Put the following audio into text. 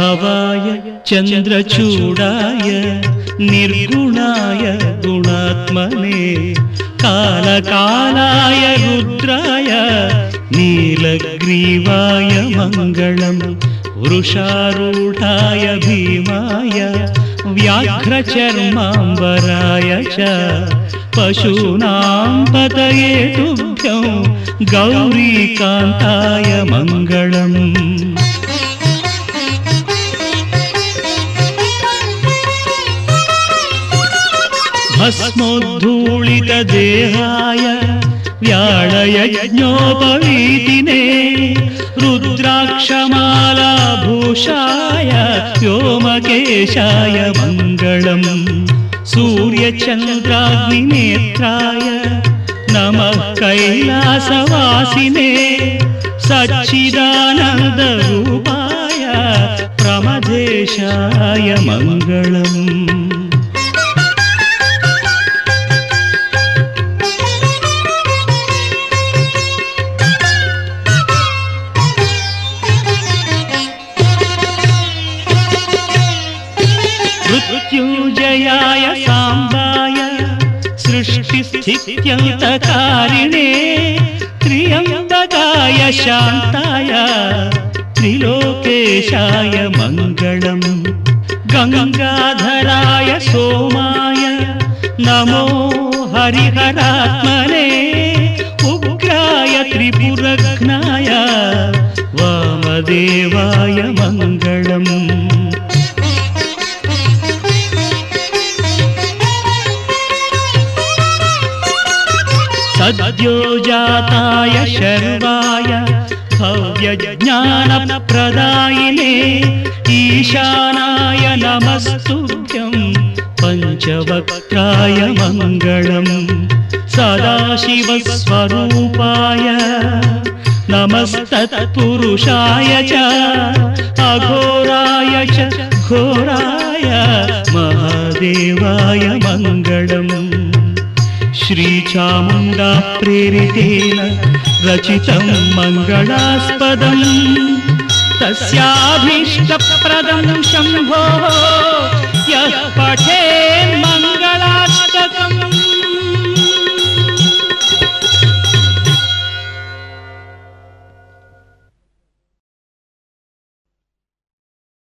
भावाय चन्द्रचूडाय निर्गुणाय गुणात्मने कालकालाय रुद्राय नीलग्रीवाय मङ्गलम् वृषारूढाय भीमाय व्याघ्रचर्माम्बराय च पशूनां पतये तुभ्यं गौरीकान्ताय मङ्गलम् भस्मोद्धूलितदेहाय व्याळयज्ञोपवीतिने रुद्राक्षमालाभूषाय व्योमकेशाय मङ्गलम् सूर्यचन्द्राग्निनेत्राय नमः कैलासवासिने सच्चिदानन्दरूपाय प्रमदेशाय मङ्गलम्। मृत्युञ्जयाय साम्बाय सृष्टिस्थित्यन्तकारिणे त्र्यम्बकाय शान्ताय त्रिलोकेशाय मङ्गलम् गङ्गाधराय सोमाय नमो हरिहरात्मने उग्राय त्रिपुरघ्नाय वामदेवाय मङ्गलम् सद्यो जाताय शर्वाय भव्यज्ञानप्रदायिने ईशानाय नमस्तुभ्यं पञ्चवक्त्राय मङ्गलम् सदाशिवस्वरूपाय नमस्तत्पुरुषाय च अघोराय च घोराय महादेवाय मङ्गलम् श्रीचामुण्डा प्रेरितेन रचितं मङ्गलास्पदम् तस्याधिष्टप्रदंशम्भो यत् यः पठेन्मङ्गल